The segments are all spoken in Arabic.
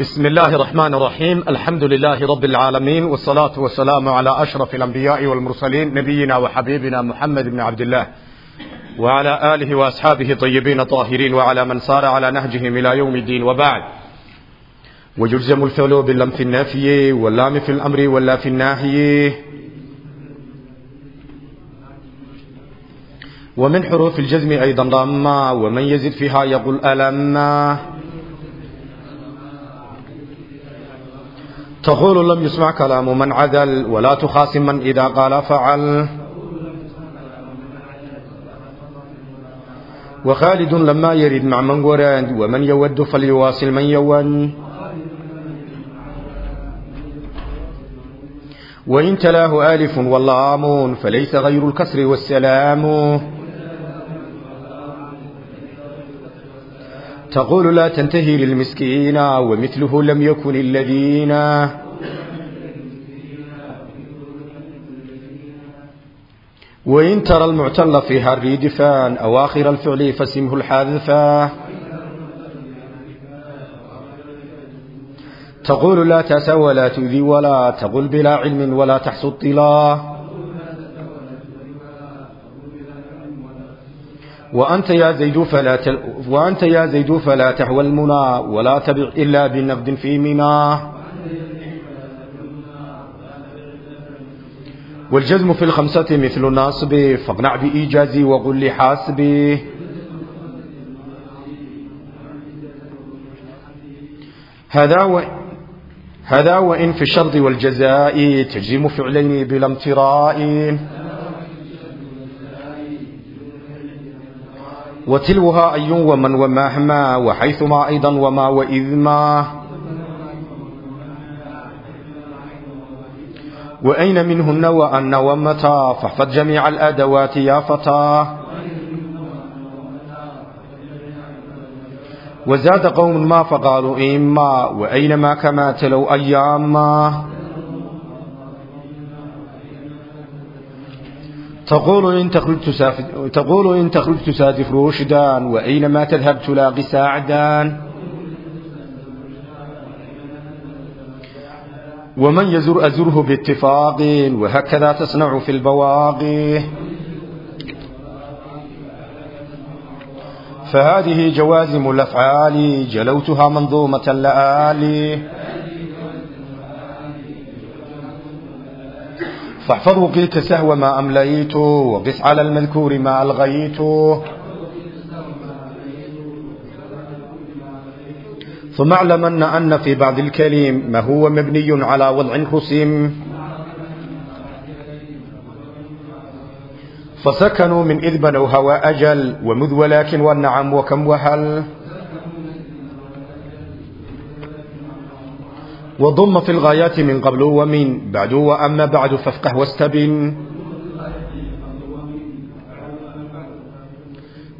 بسم الله الرحمن الرحيم الحمد لله رب العالمين والصلاة والسلام على أشرف الأنبياء والمرسلين نبينا وحبيبنا محمد بن عبد الله وعلى آله وأصحابه طيبين طاهرين وعلى من صار على نهجهم إلى يوم الدين وبعد ويجزم الفعل باللم في النافية واللام في الأمر واللا في الناهية ومن حروف الجزم أيضا ضمة ومن يزد فيها يقول ألما تقول لم يسمع كلام من عدل ولا تخاصم من إذا قال فعل. وخالد لما يرد مع من ورد ومن يود فليواصل من يود. وإن تلاه آلف واللام فليس غير الكسر والسلام. تقول لا تنتهي للمسكين ومثله لم يكن الذين. وإن ترى المعتل في هر دفان أواخر الفعل فسمه الحاذفة تقول لا تأسى ولا تؤذي ولا تقل بلا علم ولا تحسد طلا. وأنت يا زيد فلا ت... وأنت يا زيد فلا تحوى المنى ولا تبع إلا بنقد في منى. والجزم في الخمسة مثل الناصب فاقنع بإيجازي وقل لحاسبي. هذا و... هذا وإن في الشرط والجزاء تجزم فعلين بلا امتراء. وتلوها أي ومن ومهما وحيثما أيضا وما وإذما. وأين منهن وأن ومتى فاحفظ جميع الأدوات يا فتى وزاد قوم ما فقالوا إما وأينما كما تلوا أياما. تقول إن تخرج تسافر تقول إن تخرج تسادف رشدا وأينما تذهب تلاقي ساعدا ومن يزر أزره باتفاق وهكذا تصنع في البواقي فهذه جوازم الأفعال جلوتها منظومة اللآلي فاحفظ وقيت سهو ما أمليت وقس على المذكور ما ألغيت ثم اعلمن أن في بعض الكلم ما هو مبني على وضع خصم. فسكنوا من إذ بنوا هوى أجل ومذ ولكن والنعم وكم وهل. وضم في الغايات من قبل ومن بعد وأما بعد فافقه واستبن.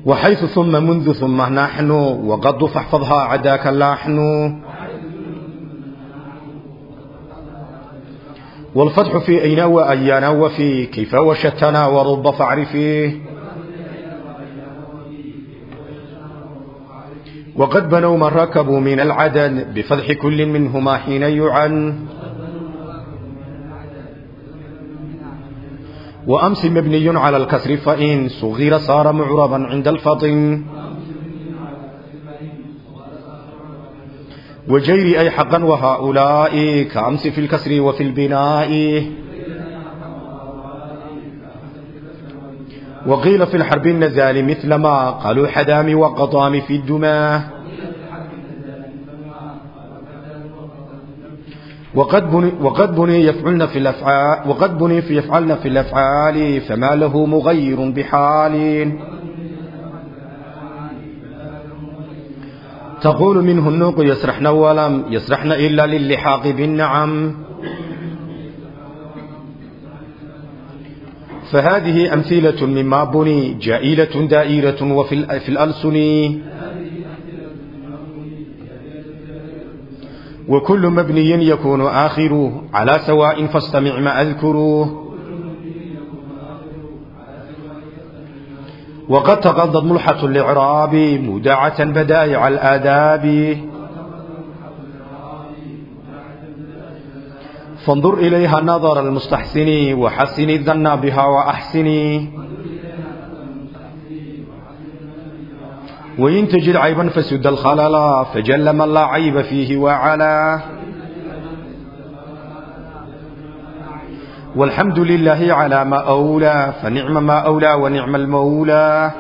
وحيث ثم منذ ثم نحن وقد فاحفظها عداك اللحن والفتح في أين وأيانا وفي كيف وشتنا ورب فاعرفيه. وقد بنوا من ركبوا من العدد بفضح كل منهما حين يعن. وأمس مبني على الكسر فإن صغير صار معربا عند الفطن. وجير أي حقا وهؤلاء كأمس في الكسر وفي البناء. وقيل في الحرب النزال مثل ما قالوا حدام وقطام في الدماء. وقد بني, وقد بني يفعلن في الأفعال وقد بني في يفعلن في الأفعال فما له مغير بحال. تقول منه النوق يسرحن ولم يسرحن إلا للحاق بالنعم. فهذه أمثلة مما بني جائلة دائرة وفي في الألسن. وكل مبني يكون آخره على سواء فاستمع ما أذكره وقد تقضت ملحة الإعراب مودعة بدائع الآداب. فانظر إليها نظر المستحسن وحسن الظن بها وأحسني وإن تجد عيبا فسد الخلل فجل من لا عيب فيه وعلا. والحمد لله على ما أولى فنعم ما أولى ونعم المولى.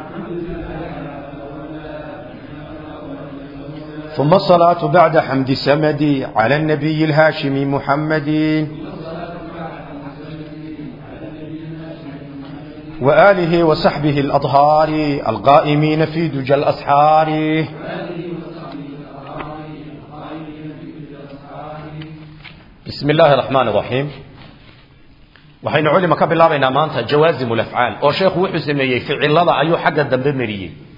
ثم الصلاة بعد حمد السمد على النبي الهاشمي محمد. وآله وصحبه الأطهار القائمين في دجى الأصحار بسم الله الرحمن الرحيم. وحين علم قبل الله إنما أنت جوازم الأفعال. وشيخ شيخ وحسن يفعل الله أيو حق الدنب مريين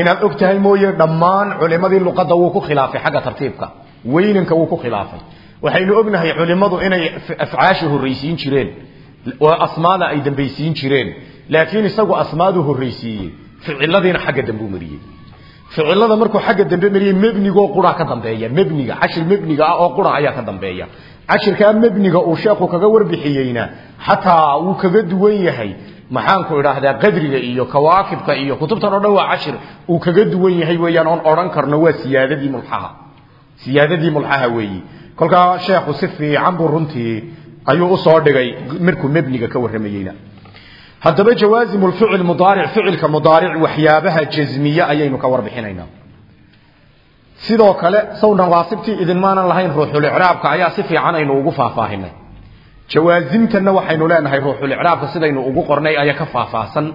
inaad og tahay mooye dhammaan culimadii luqadda wuu ku khilaafay xagga tartiibka. Weynanka wuu ku khilaafay. Waxaynu ognahay culimadu inay afcaasha horraysiin jireen. Oo asmaada ay dambaysiin jireen. Laakiin isagu asmaadu horraysiiyey. Ficiladiina xagga dambe u mariyey. Ficilada markuu xagga dambe mariyey mebnigoo qura ka dambeeya. Mebniga cashir mebniga ah oo qura ayaa ka dambeeya. Cashirkaa mebniga uu sheekhu kaga warbixiyeyna xataa wuu kaga duwan yahay maxaanku idhaahdaa qadriga iyo kawaakibka iyo kutubtan o dhan waa cashir. Uu kaga duwan yahay weeyaan oon odhan karno waa siyaadadii mulxaha. Siyaadadii mulxaha weeyi. Kolkaa sheekhu si fiican buu runtii ayuu u soo dhigay markuu mebniga ka warramayeyna. Haddaba jawaazimu lficil mudaaric ficilka mudaaric waxyaabaha jasmiye ayaynu ka warbixinaynaa sidoo kale saw nawaasibtii idinmaanan lahayn ruuxulicraabka ayaa si fiican aynu ugu faahfaahinay jawaasimtanna waxaynu leenahay ruuxulicraabka sidaynu ugu qornay ayaa ka faahfaahsan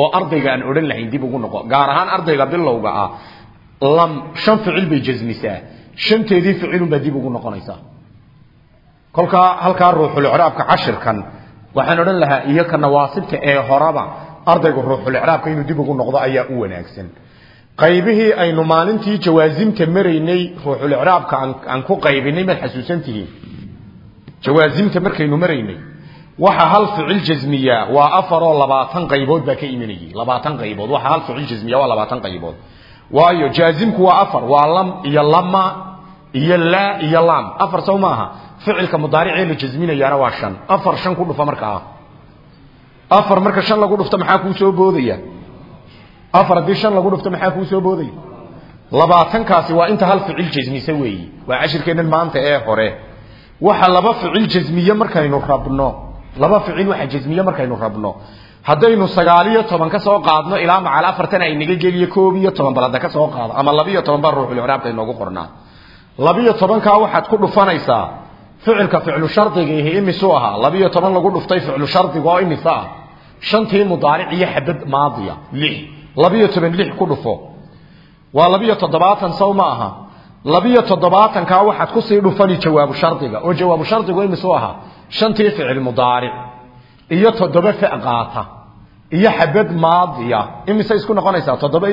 oo ardayga aan odhan lahayn dib ugu noqo. Gaar ahaan ardayga bilowga ah lam shan ficil bay jasmisaa shanteedii ficilunbaa dib ugu noqonaysaa kolkaa halkaa ruuxulicraabka cashirkan waxaan odhan lahaa iyo ka ee horaba ardaygu ruuxulicraabka inuu dib ugu noqdo ayaa u wanaagsan. Qaybihii aynu maalintii jawaasimta maraynay ruuxulicraabka aan ku qaybinay maad xasuusantihiin جوازمت مركي نمريني. وحا هل فعل جزمية؟ وافر لباطن قيبود باك ايمنيي لباطن قيبود وحا هل فعل جزمية؟ ولباطن قيبود وأيو جازمك وأفر. ولم يلما يلا يلام. أفر سوماها. فعل كمضارعين جزمين يارا واشن أفر شن كله فمركا أفر مركا شن لقول افتمحا كوسو بوذية أفر دي شن لقول افتمحا كوسو بوذية لباطن كاسي. وإنت هل فعل جزمي سويي وعشر كين المانت إيه هوريه waxa laba ficil jasmiye markaynu rabno. Laba ficil waxa jasmiye markaynu rabno. Haddaynu sagaaliyo toban ka soo qaadno ilaa macal afartan ay naga geliyo koob iyo toban balada ka soo qaado ama labiyo toban baa ruuxulcraabka inoogu qornaa. Labiyo tobankaa waxaad ku dhufanaysaa ficilka ficlu shardiga ihi imisuu ahaa. Labiyo toban lagu dhuftay ficlu shardiga oo imise ah. Shantii mudaaric iyo xabad maadiya lix. Labiyo toban lix ku dhufo. Waa labiyo toddobaatan saw ma aha labiyo toddobaatankaa waxaad ku sii dhufani jawaabu shardiga. oo jawaabu shardigu imisuu ahaa shantii ficil mudaaric iyo toddoba fa qaata iyo xabad maadiya. Imise isku noqonaysaa toddoba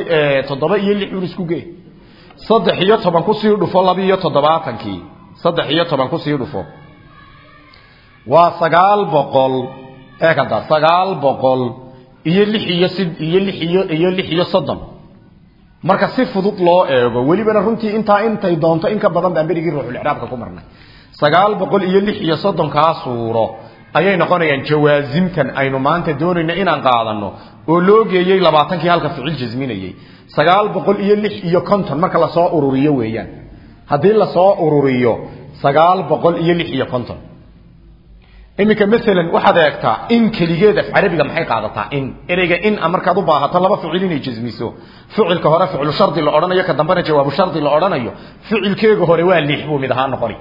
toddoba iyo lix un isku gee saddex iyo toban ku sii dhufo labiiyo toddobaatankii saddex iyo toban ku sii dhufo. Waa sagaal boqol ee kada sagaal boqol iyo lix iyo si iyo lix iyo iyo lix iyo soddon marka si fudud loo eego welibana runtii intaa intay doonto in ka badan baan berigii ruuxulcraabka ku marnay. Sagaal boqol iyo lix iyo soddonkaa suuro ayay noqonayaan jawaasimtan aynu maanta doonayno inaan qaadano oo loo geeyey labaatankii halka ficil jasminayey sagaal boqol iyo lix iyo konton marka la soo ururiyo weeyaan. Haddii la soo ururiyo sagaal boqol iyo lix iyo konton iminka maalan waxaad eegtaa in keligeed af carabiga maxay qaadataa in ereyga in markaad u baahato laba ficil inay jasmiso ficilka hore ficlu shardi la odhanayo ka dambena jawaabu shardi la odhanayo ficilkeega hore waa lix buu mid ahaan noqoni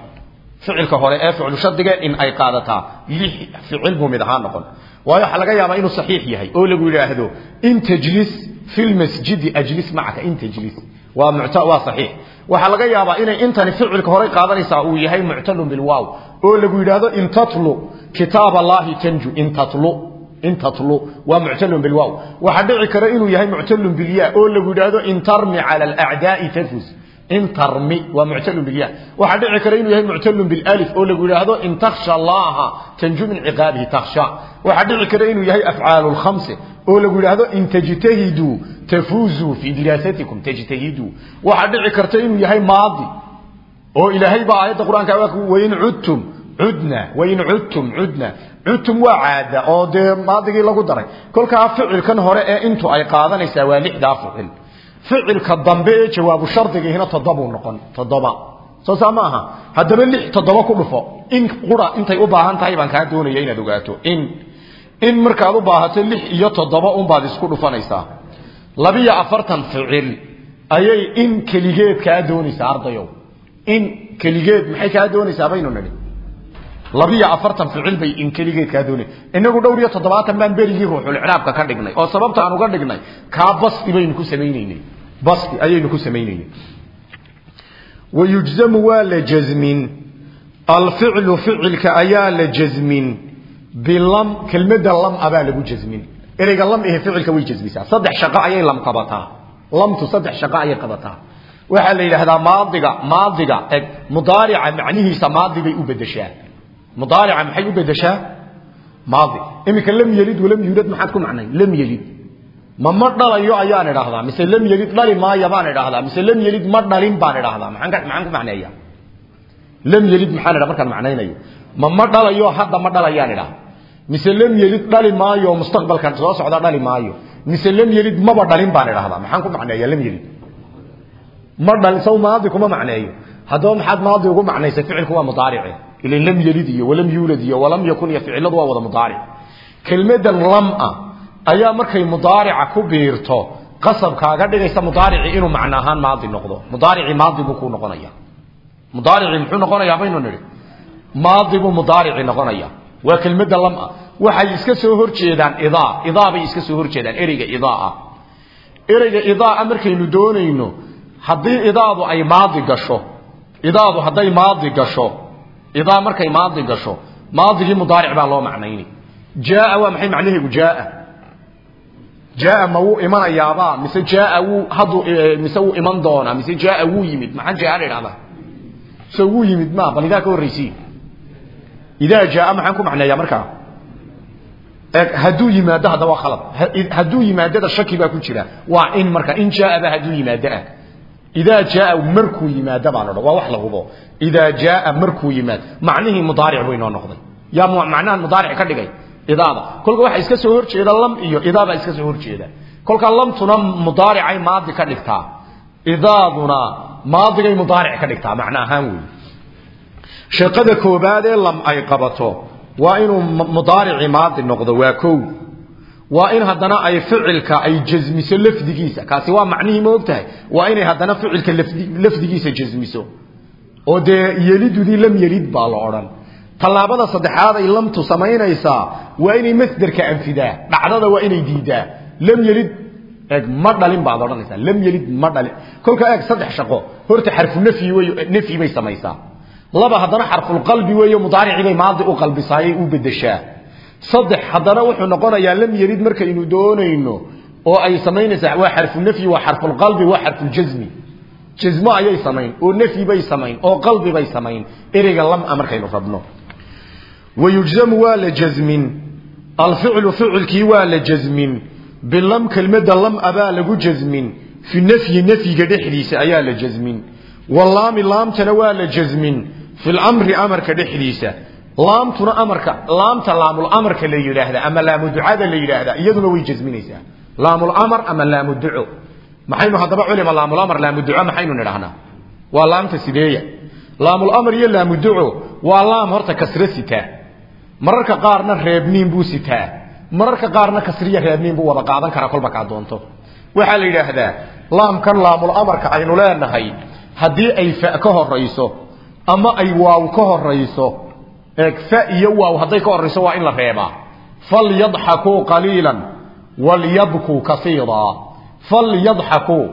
ficilka hore ee ficlu shardiga in ay qaadataa lix ficil buu mid ahaan noqon waayo waxaa laga yaabaa inuu saxiix yahay oo lagu yidhaahdo in tajlis fi lmasjidi ajlis macaka in tajlis ومعتق وصحيح وحال وحل قيابا إنا إنتني فعل كهري قادر يساوي يهي معتل بالواو أول قول هذا إن تطلو كتاب الله تنجو إن تطلو إن تطلو ومعتل بالواو وحدعي كرئينو يهي معتل بالياء أول قول هذا إن ترمي على الأعداء تفوز إن ترمي ومعتل بالياء وحدعي كرئينو يهي معتل بالآلف أول قول هذا إن تخشى الله تنجو من عقابه تخشى وحدعي كرئينو يهي أفعال الخمسة oo lagu yidhaahdo in tajtahiduu tafuuzuu fii diraasatikum tajtahiduu waxaa dhici karta inuu yahay maadi oo ilaahay baa aayadda qur-aanka wain cudtum cudna wain cudtum cudna cudtum waa caada oo dee maadigii lagu daray kolkaa ficilkan hore ee intu ay qaadanaysaa waa lixdaa ficil ficilka dambe ee jawaabu shardigiihina toddobuu noqon toddoba soo saa ma aha haddaba lix toddoba ku dhufo in qura intay u baahan tahay baan kaa doonaya inaad ogaato in in markaad u baahato lix iyo toddoba unbaad isku dhufanaysaa. Labiyo afartan ficil ayay in keligeed kaa doonaysaa ardayow. In keligeed maxay kaa doonaysaa baynu nidhi? Labiyo afartan ficil bay in keligeed kaa doonay. Inagu dhowr iyo toddobaatan baan berigii ruuxulciraabka ka dhignay oo sababta aan uga dhignay kaa basti baynu ku samaynaynay. Basti ayaynu ku samaynaynay. Wayujzamu waa la jazmin. Alficlu ficilka ayaa la jazmin way jazmisaa saddex shaqo ayay lam qabataa lamtu saddex shaqo ayay qabataa waxaa la yidhaahdaa maadiga maadiga eg mudaarica macnihiisa maadi bay u bedeshaa mudaarica maxay u bedeshaa maadi iminka lam yelid walam yuulad maxaad ku macnay lam yelid ma ma dhalayo ayaan idhaahdaa mise lam yelid dhali maayo baan idhaahdaa mise lam yelid ma dhalin baan idhaahdaa maxaan ka maxaan ku macneeyaa lam yelid maxaan idhaa markaan macnaynayo dhalayaan idhaah mise lam yelid dhali maayo mustaqbalkan soo socda dhali maayo mise lam yelid maba dhalin baan idhaahdaa maxaan ku macneeyaa lam yelid ma dhalin saw maadi kuma macneeyo haddaba maxaad maadi ugu macnaysay ficilku waa mudaarice ilan lam yelid iyo walam yuulad iyo walam yakun iyo ficiladu waa wada mudaaric kelmadan lam ah ayaa markay mudaarica ku biirto qasab kaaga dhigaysa mudaarici inuu macno ahaan maadi noqdo mudaarici maadi buu ku noqonaya mudaarici muxuu noqonayaa baynu nidhi maadi buu mudaarici noqonaya waa kelmadda lam ah waxay iska soo horjeedaan idaa idaa bay iska soo horjeedaan ereyga idaa ah ereyga idaa markaynu doonayno haddii idaadu ay maadi gasho idaadu hadday maadi gasho idaa markay maadi gasho maadigii mudaaric baa loo macnayni jaaa waa maxay macnaheegu jaaa jaaa ma wuu imanayaabaa mise jaaa wuu hadduu mise wuu iman doonaa mise jaaa wuu yimid maxaa jaaa la idhahdaa so wuu yimid ma bal idaa ka horraysiin إذا جاء معكم معنا يا مركا إيه، هدوي يما ده دوا خلط هدوي يما ده الشك يبقى كل شيء وإن مركا إن جاء بهدوي يما ده إذا جاء مركو يماد معنا له وحلا هو إذا جاء مركو يماد معنيه مضارع وين هو نخضي يا مو معناه مضارع كده جاي. إذا هذا كل واحد يسكت سهور شيء إذا لم إيوه إذا بقى يسكت سهور شيء إذا. كل كلام تنام مضارع أي ما أدري كده إذا هذا ما أدري مضارع كده معناه هاموي shaqada koobaad ee lam ay qabato waa inuu mudaarici maadi noqdo waa kow. Waa in haddana ay ficilka ay jasmiso lafdigiisa kaasi waa macnihii ma ogtahay? Waa inay haddana ficilka lafdigiisa jasmiso oo dee yelidudii lam yelid baa la odhan. Tallaabada saddexaad ay lamtu samaynaysaa waa inay masderka anfidaa dhacdada waa inay diidaa. Lam yelid eeg ma dhalin baad odhanaysaa. Lam yelid ma dhalin. Kolka eeg saddex shaqo. Horta xarfu nafyi wey nafyi bay samaysaa laba haddana xarfulqalbi weeyo mudaaricii bay maadi u qalbisaayay u bedeshaa saddex haddana wuxuu noqonayaa lam yelid markaynu doonayno oo ay samaynaysaa waa xarfu nafyi waa xarfulqalbi waa xarfuljasmi jasmo ayay samayn oo nafyi bay samayn oo qalbi bay samayn. Ereyga lama markaynu rabno. Wayujzamu waa la jazmin. Alficlu ficilkii waa la jazmin. Bilam kelmadda lam abaa lagu jazmin. Fi nafyi nafyiga dhexdiisa ayaa la jazmin. Walaami laamtana waa la jazmin في الأمر أمرك دحليسة. لام تنا أمرك لام تلام الأمر كلي يلا هذا أما لام الدعاء اللي يلا هذا يدنا ويجز منيسة. لام الأمر أما لام الدعاء ما حين هذا بقولي ما لام الأمر لام الدعاء ما حين نرهنا. ولام تسيدية لام الأمر يلا مدعاء ولام هرت كسرسته مرك قارنا ربنين بوسته مرك قارنا كسرية ربنين بو وبقى عذن كركل بقى دونته وحال يلا هذا لام كان لام الأمر كعين ولا نهاي هدي أي فأكه الرئيسه ama ay waaw ka horayso eeg fa iyo waaw hadday ka horayso waa in la reebaa falyadxakuu qaliilan walyabkuu kasiiraa falyadxakuu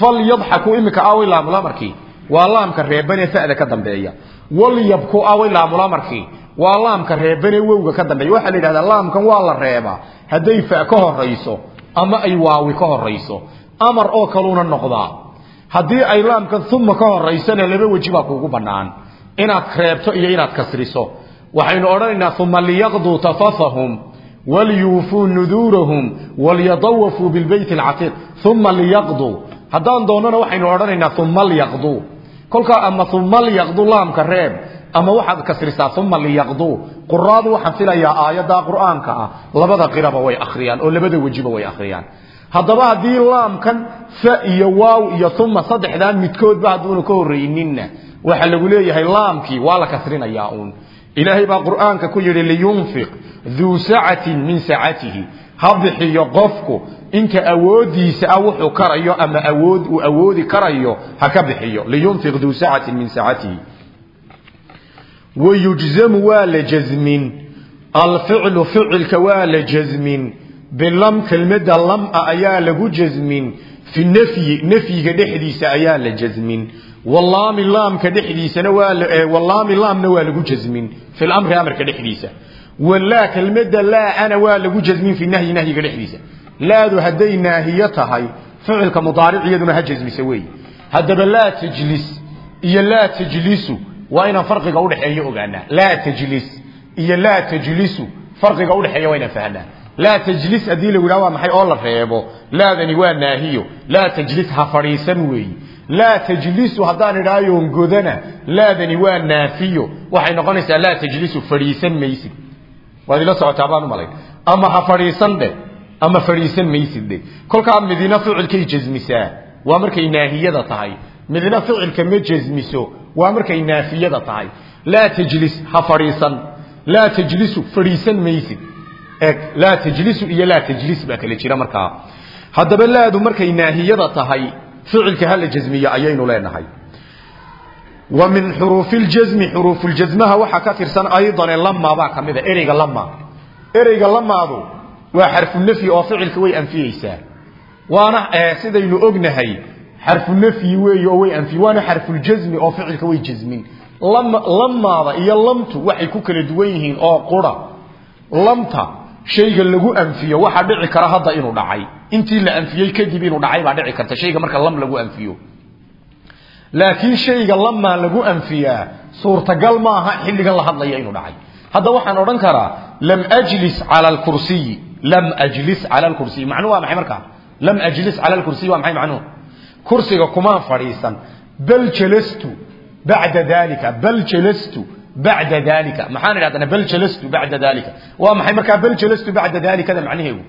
falyadxakuu iminka away laamul amarkii waa laamka reebanee fa'da ka dambeeya walyabkuu away laamul amarkii waa laamka reebanee wowga ka dambeeya waxaa la yidhahdaa laamkan waa la reebaa hadday fa ka horayso ama ay waawi ka horayso amar oo kaluuna noqdaa haddii ay laamkan uma ka horaysana laba weji baa kuugu bannaan inaad reebto iyo inaad kasriso waxaynu odhanaynaa uma liyaqduu tafafahum walyuufuu nuduurahum walyadawafuu bilbeyt alcatiiq uma liyaqduu haddaan doonnana waxaynu odhanaynaa uma lyaqduu kolkaa ama uma lyaqduu laamka reeb ama waxaad kasrisaa uma liyaqduu quraadu waxaan filayaa aayaddaa qur'aanka ah labada qiraba way akhriyaan oo labada wejiba way akhriyaan haddaba haddii laamkan fa iyo waaw iyo uma saddexdaan midkoodba hadduuna ka horrayninna waxaa lagu leeyahay laamkii waa la kasrinayaa uun ilaahay baa qur'aanka ku yidhi liyunfiq duu sacatin min sacatihi ha bixiyo qofku inta awoodiisa ah wuxuu karayo ama awood uu awoodi karayo ha ka bixiyo liyunfiq duu sacatin min sacatihi wayujzamu waa la jazmin alficlu ficilka waa la jazmin bilam kelmada lama ayaa lagu jazmin fi nafyi nafyiga dhexdiisa والله من لام اللام كدحديسة نوال إيه، من لام نوال جزمين. في الأمر أمر كدحديسة. ولا كلمة لا أنا وال جزمين في النهي نهي كدحديسة. لا ذو هدي ناهية هاي. فعل كمضارع يدنا هجز مسوي هذا بلا تجلس. هي لا تجلس وين فرق قول حي أجانا لا تجلس. هي لا تجلس فرق قول حي وين فهنا؟ لا تجلس أديله ولا ما حي الله فيبو. لا ذني وان ناهيو. لا تجلس هفريسا مويه laa tajlisu haddaan idhaayoon godana laadani waa naafiyo. Waxay noqonaysaa laa tajlisu fadhiisan maysid. Waad ila socotaa baan u malayn. Ama ha fadhiisan dheh ama fadhiisan maysid dheh kolkaa midina ficilkay jasmisaa waa markay naahiyada tahay. Midna ficilka ma jasmiso waa markay naafiyada tahay. Laa tajlis ha fadhiisan. Laa tajlisu fadhiisan maysid. Eg laa tajlisu iyo laa tajlis baa kala jira markaa. Haddaba laadu markay naahiyada tahay فعل كهل جزمية؟ أيين ولا هاي ومن حروف الجزم حروف الجزمها وحكاثر سن أيضا لما بعك مذا إريق لما. اريغا لما أبو. وحرف النفي أو فعل كوي أنفي إيسا. وأنا آه، سيدين أغن هاي حرف النفي وي أوي أنفي. وأنا حرف الجزم أو فعل كوي جزمين. لما لما هذا يلمت وحي كوكل دوينهين أو قرى. لمت شيئا لغو أنفيه. واحد دعي هذا إنو دعي. إنتي اللي أنفيه كدب إنو دعي ما دعي كرتا شيئا مركا لم لغو أنفيه. لكن شيئا لما لغو أنفيه صورتا قل حل حين لغا الله حضلي إنو دعي. هذا وحا نرنكرا لم أجلس على الكرسي. لم أجلس على الكرسي. معنوا محي مركا لم أجلس على الكرسي ومحي معنوا كرسي كمان فريسا. بل جلستو بعد ذلك. بل جلستو bacda dalika maxaan idhahdana bal jalastu bacda dalika waa maxay markaa bal jalastu bacda dalikada macnaheedu?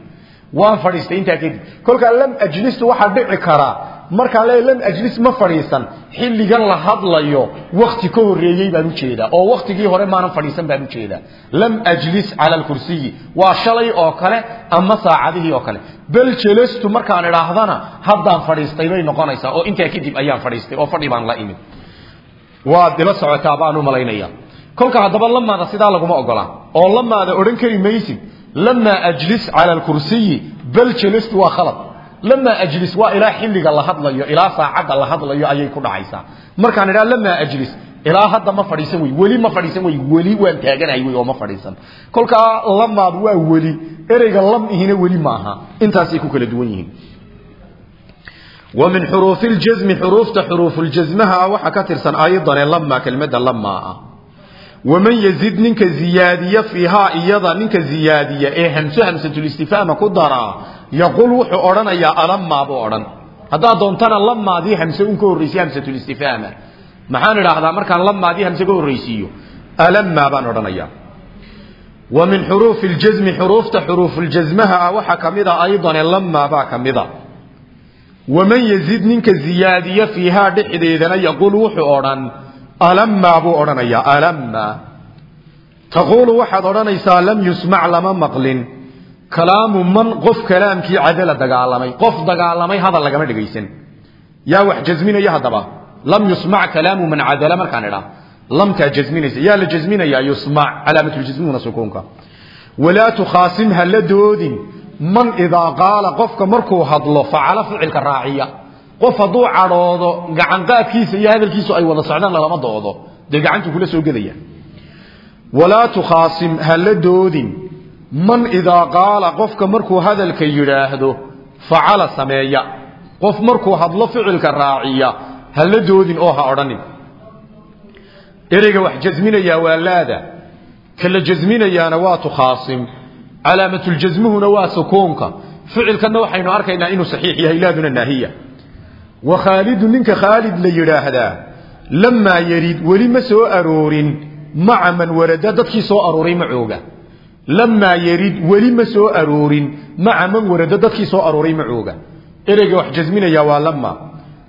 Waan fadhiistay intaa kadib. Kolkaa lam ajlistu waxaa dhici karaa markaan leeyahay lam ajlis ma fadhiisan xilligan la hadlayo wakti ka horreeyey baan u jeedaa oo waktigii hore maanan fadhiisan baan u jeedaa lam ajlis cala alkursiyi waa shalay oo kale ama saacadihii oo kale. Bal jalastu markaan idhaahdana haddaan fadhiistay bay noqonaysaa oo intaa kadib ayaan fadhiistay oo fadhi baan la imid. Waad ila socotaa baan u malaynaya kolka haddaba lamaada sidaa laguma ogola oo lamaada odhan kari maysid lamaa ajlis cala alkursiyi bal jalastu waa khalad lamaa ajlis waa ilaa xilliga la hadlayo ilaa saacadda la hadlayo ayay ku dhacaysaa markaan idhaha lamaa ajlis ilaa hadda ma fadhiisan wey weli ma fadhiisan wey weli waan taaganahay wey oo ma fadhiisan kolkaa lamaad waa weli ereyga lam ihina weli maaha intaasay ku kala duwan yihiin wa min xuruufi ljasmi xuruufta xuruufuljasmaha ah waxaa ka tirsan ayadane lama ومن يزيد منك زيادية فيها إيضا منك زيادية. إيه همسو همسة الاستفامة قدرا. يقول وحو يا ألم ما بو أرن هذا دونتان اللم ما دي همسو انكو الرئيسي همسة الاستفامة محان راه دا مركان اللم ما دي همسو الرئيسي ألم ما بان أرن ومن حروف الجزم حروف تحروف الجزمها أوحى كمذا أيضا اللم ما با كمذا ومن يزيد منك زيادية فيها دحيد إذن يقول وحو أرن ألما أبو أرنيا ألما تقول واحد أرني لم يسمع لما مقل كلام من قف كلام كي عدل دقالمي قف دقالمي هذا لقم دقيسن يا واحد جزمين يا هذا لم يسمع كلام من عدل من كان لا لم تجزمين يا لجزمين يا يسمع. على مثل جزمين سكونك. ولا تخاصمها لدود من إذا قال قفك مركو هضلو فعل فعل كراعيه قفضوا عروضوا قعنقات كيسة يا هذا الكيسة أي ولا صعدان لا مضوضوا دي قعنتوا كل سوء قليا ولا تخاصم هل الدود من إذا قال قفك مركو هذا الكي الكيراهدو فعلى سمايا قف مركو هضل فعلك الراعية هل الدود أوها أراني إريق واح جزمين يا والادة كل جزمين يا نوات خاصم علامة الجزم هو نواة سكونك فعل كان نوحي نعرك إنه صحيح يا إلادنا الناهية wa khaalidu ninka khaalid la yidhaahdaa lamaa yarid weli ma soo aroorin maca man warada dadkii soo arooray macooga lamaa yarid weli ma soo aroorin maca man warada dadkii soo arooray macooga ereyga wax jasminaya waa lama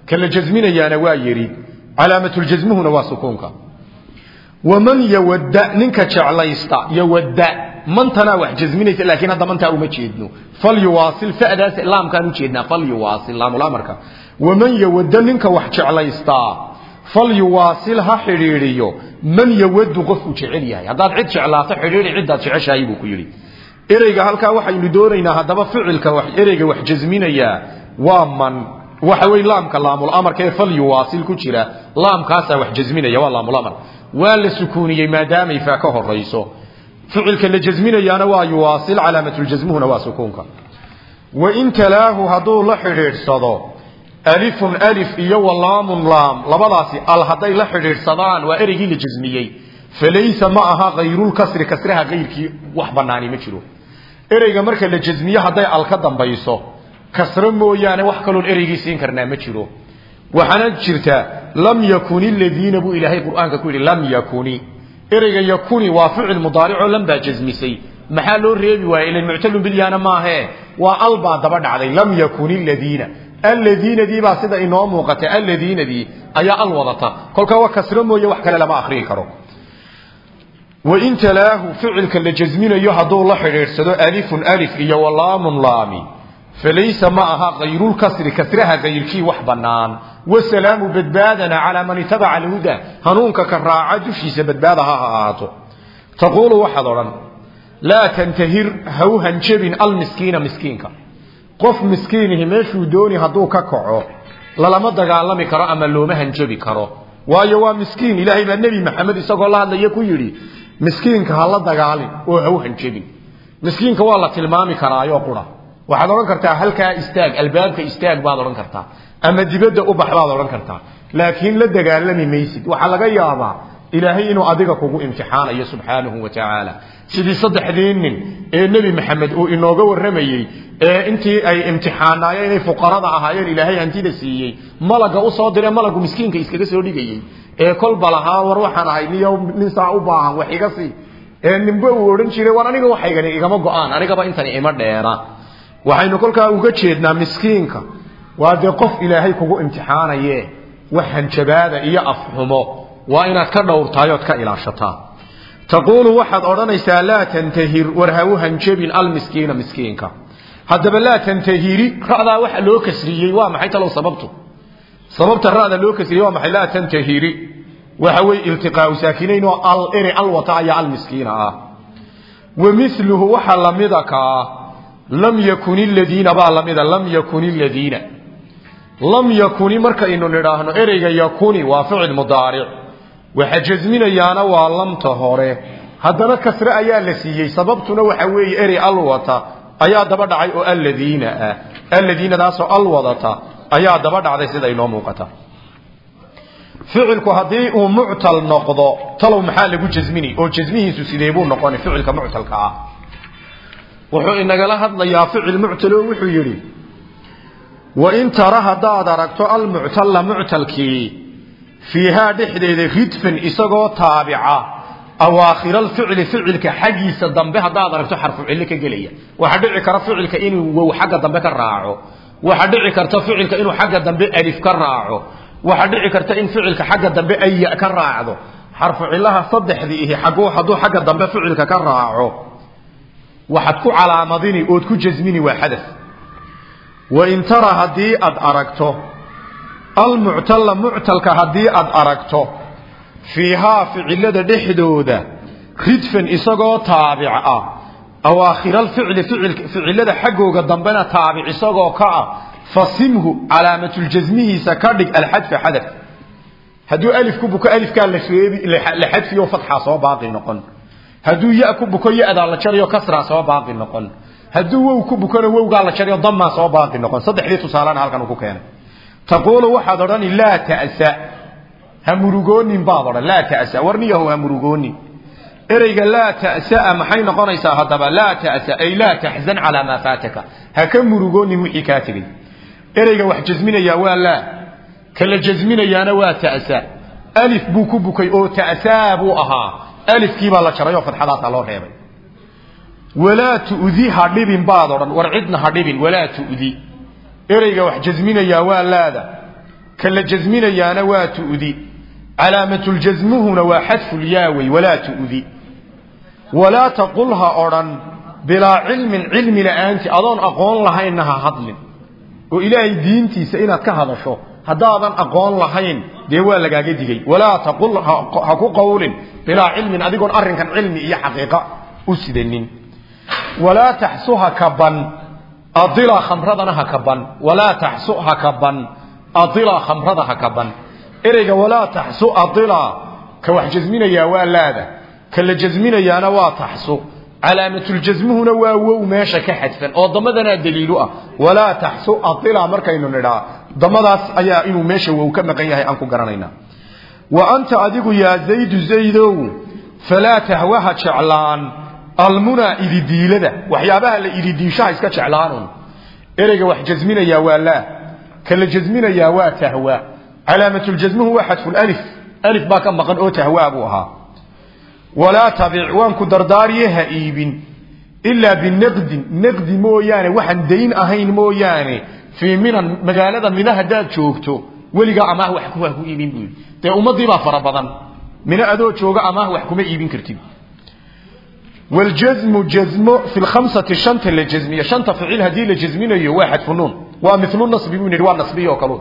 kala jasminayaana waa yarid. Calaamatuljasmuhuna waa sukuunka. Waman yawadda ninka jeclaysta yawadda. Mantanaa wax jasminaysa laakiin hadda mantaa uma jeedno. Falyuwaasil fadaas laamkaan ujeednaa falyuwaasil laamulamarka waman yawadda ninka wax jeclaystaa falyuwaasil ha xidhiidhiyo man yawadu qofku jecel yahay haddaad cid jeclaato xidhiidhi ciddaad jeceshahay buu ku yidhi ereyga halkaa waxaynu doonaynaa haddaba ficilka ereyga wax jasminayaa waa man waxa wey laamka laamulamarka ee falyuwaasil ku jira laamkaasaa wax jasminaya waa laamulamar waa la sukuuniyey maadaamay faa ka horayso ficilka la jasminayaana waa yuwaasil calaamatuljasmuhuna waa sukuunka wain talaahu hadduu la xidhiidhsado ألف ألف إيو لام لام. لبلاسي الهدي لحرير صدان وإرهي لجزميي. فليس معها غير الكسر كسرها غير كي وحباناني مجلو إرهيغا مركا لجزميي هدي الكدام بيسو. كسرمو يعني وحكالو الإرهي سين كرنا مجلو وحنان جرتا لم يكون الذين بو إلهي قرآن كوري لم يكون إرهيغا يكون وافعل المضارع لم بجزمي سي. محالو الرئيبي وإلى المعتلون بليانا ما هي. وألبا دبد علي لم يكون الذين. الذين دي باسدا انو موقت. الذين دي. أيا الوضطا كل كو كسر موية واخ كلمه أخري كرو. وإن تلاه فعلك لجزمين يهدو لا خيرسدو ألف ألف. يا ولام لام. فليس معها غير الكسر. كسرها غير كي وحبنان والسلام بدبادنا على من تبع الهدى. هنونك كراعة جفشي سبدبادها هاتو تقول وحضرا. لا تنتهر هوهن جبن المسكين مسكينك. Qof miskiinihi meeshuu dooni hadduu ka kaco lalama dagaalami karo ama looma hanjabi karo. Waayo waa miskiin ilaahay baa nebi maxamed isagoo la hadlaya ku yidhi miskiinka ha la dagaalin oo haw hanjabin. Miskiinka waa la tilmaami karaayo qura. Waxaad odhan kartaa halkaa istaag albaabka istaag baad odhan kartaa. Ama dibadda u bax baad odhan kartaa. Laakiin la dagaalami maysid. Waxaa laga yaabaa wa tacaala sidii saddexdii nin ee nebi maxamed uu inooga warramayey ee intii ay imtixaanaayeen inay fuqarada ahaayeen ilaahay hantida siiyey malaga usoo dire malagu miskiinka iskaga soo dhigayey ee kolba lahaa war waxaan ahay niyo nin saa u baahan wax iga sii ee ninba uu odhan jiray war aniga waxaygani igama go-aan anigaba intani ima dheera waxaynu kolkaa uga jeednaa miskiinka waa dee qof ilaahay kugu imtixaanaye wax hanjabaada iyo afxumo وإن كدور تايوت كإلاشتا تقول واحد أرانيسا لا تنتهير ورهو هنجبين المسكين مسكينك هذا لا تنتهيري رأضا واحد لوكسري وما حيت لو سببته سببت لوكس لوكسري وما حيت لا تنتهيري وهو التقاء ساكنين والإري الوطايا المسكين ومثله واحد لمدك لم يكن الذين بقى لمدك لم يكن الذين لم يكن مركا إنو نراهن إريك يكون وفعل مضارع waxa jasminayaana waa lamta hore. Haddana kasre ayaa la siiyey. Sababtuna waxa weeye erey al wata ayaa daba dhacay oo aladiina ah. Aladiinadaasoo al wadata ayaa daba dhacday sida inoo muuqata. Ficilku haddii uu muctal noqdo talow maxaa lagu jasmini oo jasmihiisu sidee buu noqoni ficilka muctalka ah. Wuxuu inagala hadlayaa ficil muctalo wuxuu yidhi wain tara haddaad aragto almuctalla muctalkii fiihaa dhexdeeda ridfan isagoo taabica awaakhira alficli ficilka xaggiisa dambe haddaad aragto xarfu cillo ka gelaya waxaa dhici kara ficilka inuu wow xagga dambe ka raaco waxaa dhici karta ficilka inuu xagga dambe alif ka raaco waxaa dhici karta in ficilka xagga dambe aya ka raacdo xarfu cillaha saddexdii ihi hadduu xagga dambe ficilka ka raaco tara haddii aad aragto almuctalla muctalka haddii aad aragto fiihaa ficilada dhexdooda ridfan isagoo taabic ah awaakhira alficli ficilada xaggooga dambena taabic isagoo ka ah fasimhu calaamatuljasmihiisa ka dhig alxadfa xadaf. Hadduu alif ku buko alifkaa la xadfiyo fatxaa soo baaqi noqon. Hadduu ya ku buko yadaa la jarayo kasraa soo baaqi noqon. Hadduu wow ku bukona wowgaa la jarayo damaa soo baaqi noqon. Saddexdii tusaalena halkan ku keenay تقول واحد راني لا تأسى همروغوني بابر لا تأسى ورني هو همروغوني. إريق لا تأسى ما حين قريسا هدبا لا تأسى أي لا تحزن على ما فاتك. هكم مروغوني وحكاتي إريق واحد جزمين يا ولا كلا جزمين يا نوا تأسى ألف بوكو بوكي أو تأسى بو أها. ألف كيبا الله شرايو فتح الله تعالى ولا تؤذي هاربين بابر وارعدنا هاربين ولا تؤذي. Wax jasminayaa waa laada ka la jasminayaana waa tu'di calaamatuljasmuhuna waa xadfulyaawey walaa tu'di walaa taqul ha odhan bilaa cilmin cilmi la'aanti adoon aqoon lahaynna ha hadlin oo ilaahay diintiisa inaad ka hadasho haddaadan aqoon lahayn dee waa lagaaga digay walaa taqul ha ku qawlin bilaa cilmin adigoon arrinkan cilmi iyo xaqiiqa u sidanin walaa taxsu ha kaban adila khamradana ha kaban walaa taxsu ha kaban adila khamrada ha kaban ereyga walaa taxsu adila ka wax jasminayaa waa laada ka la jasminayaana waa taxsu calaamatuljasmuhuna waa wow meesha ka xadfan oo damadanaa daliilu ah walaa taxsu adila markaynu nidhaa damadaas ayaa inuu meesha wow ka maqan yahay aan ku garanayna wa anta adigu yaa zaydu zaydow falaa tahwaha jeclaan ereyga wax jasminayaa waa laa ka la jasminayaa waa tahwa calaamatuljasmuhu waa xadfulif alif baa ka maqan oo tahwaa buu ahaa walaa tabic waan ku dardaariye ha iibin ilaa binaqdin naqdi mooyaane waxaan dayn ahayn mooyaane fii minan magaalada mina haddaad joogto weligaa amaah wax ku ku iibin buu yidhi dee ummaddii baa fara badan mina adoo jooga amaah wax kuma iibin kartid والجزم جزم في الخمسة الشنطة اللي للجزمية شنطة فعيل هذه للجزمين هي واحد فنون. ومثل النصب من الواع النصبية وكالون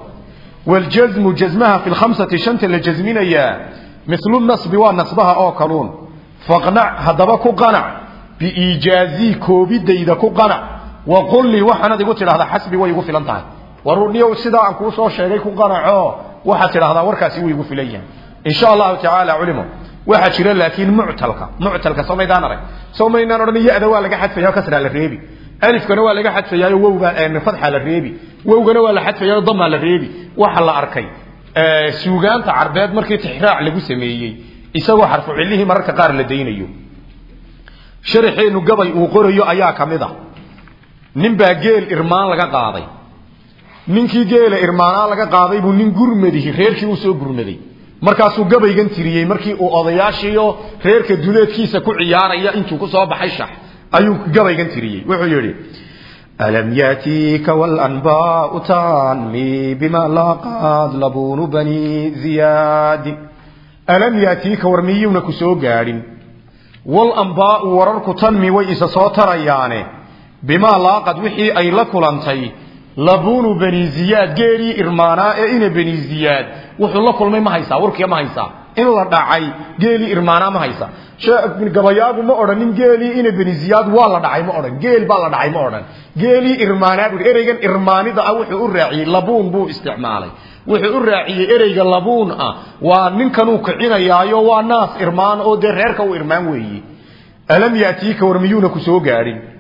والجزم جزمها في الخمسة الشنطة اللي للجزمين هي مثل النصب ونصبها وكالون فقنع هدبك قنع. بإيجازي كوبيد إذا قنع. وقل لي وحنا دي قلت هذا حسبي ويقف لانتها ورني وصدا عن كوسو شريك قنع. وحتى هذا وركاسي ويقف لي إن شاء الله تعالى علمه. Waxaa jira laakiin muctalka muctalka somaydaan arag. Somaynaan odhan ya-da waa laga xadfaya kasraa la reebi. Alifkana waa laga xadfayaayo wowga fadxa la reebi. Wowgana waa la xadfayaayo damaa la reebi. Waxa la arkay suugaanta carbeed markii tixraac lagu sameeyey isagoo xarfu cilihii mararka qaar la daynayo. Sharaxeenu gabay uu qorayo ayaa ka mid a. Nin baa geel irmaan laga qaaday. Ninkii geela irmaanaa laga qaaday buu nin gurmadihi reerkii u soo gurmaday markaasuu gabaygan tiriyey markii uu odayaashiiyo reerka duleedkiisa ku ciyaaraya intuu ku soo baxay shax ayuu gabaygan tiriyey wuxuu yidhi alam yaatiika walanbaau tanmi bima laqad labunu bani ziyaadin alam yaatiika war ku soo gaadhin walambaau wararku tanmi way isa soo tarayaane bimaa laaqad wixii ay la kulantay labunu bani ziyaad geelii irmaanaa ee ina bani ziyaad wuxuu la kulmay ma haysaa warkiga ma haysaa. In la dhacay geelii irmaanaa ma haysa gabayaagu ma odhanin geelii ina bani ziyaad waa la dhacay ma odhan. Geel baa la dhacay ma odhan. Geelii irmaanaa bui ereygan irmaanida ah wuxuu u raaciyey labuun buu isticmaalay. Wuxuu u raaciyey ereyga labuun ah. Waa ninkanuu kicinayaayo waa naas irmaan oo dee reerka u irmaan weeye alam yaatiika war ku soo gaadhin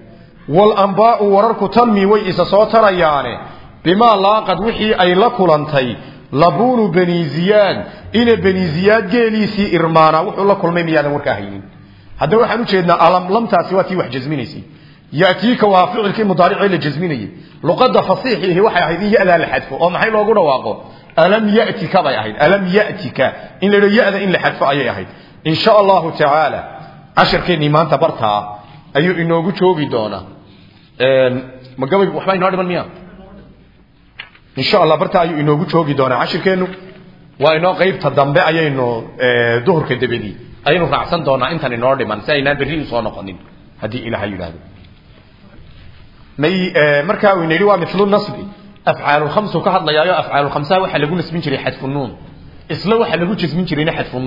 wararku tanmi way isa soo tarayaane bimaa laaqad wixii ay la kulantay labuunu bani ziyaad ina bani ziyaad geeliisii irmaana wuxuu la kulmay miyaadan warkaa haynin haddaba waxaan ujeednaa alamlamtaasi waa tii wax jasminaysay yatiika waa ficilkii mudaaricee la jasminayey luqada fasiixiihi waxay ahayd in yadaa la xadfo oo maxay loogu dhawaaqo alam yatika bay ahayd alam yatika in la yada in la xadfo ayay ahayd in sha allahu tacaala cashirkeennii maanta bartaa ayuu inoogu joogi doonaa ma gabay waxbaa inoo dhiman miya? Insha allah barta ayuu inoogu joogi doonaa cashirkeennu waa inoo qaybta dambe ayaynu duhurka dabadii ayaynu raacsan doonaa intan inoo dhiman si aynaan berri u soo noqonin. Haddii ilaha yidhaahdo. May markaa uu yidhi waa mithlu nasbi. Afcaalu khamsu ka hadlayaayo afcaalu khamsaha waxaa lagu nasbin jiray xadfu nuun. Isla waxaa lagu jasmin jirayna xadfu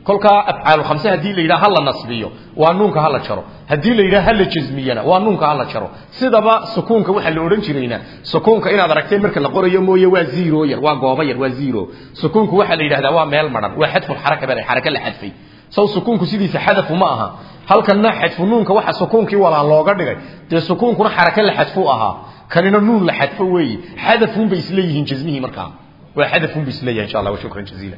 nuun kolkaa afcaalu khamse haddii la yidhaha hala nasbiyo waa nuunka hala jaro haddii la yidhaha hala jasmiyana waa nuunka hala jaro sidaba sukuunka waxaa la odhan jirayna sukuunka inaad aragteen marka la qorayo mooye waa zero yar waa goobo yar waa zero sukuunku waxaa la yidhahdaa waa meel maran waa xadfu xaraka bale xaraka la xadfay saw sukuunku sidiisa xadafu ma aha halkanna xadfu nuunka waxa sukuunkii walaa looga dhigay dee sukuunkuna xaraka la xadfu ahaa kanina nuun la xadfo weeye xadafuun bay isleeyihiin jasmihii markaa waa xadafuun bay isleeyahay insha allah wa shukran jaziila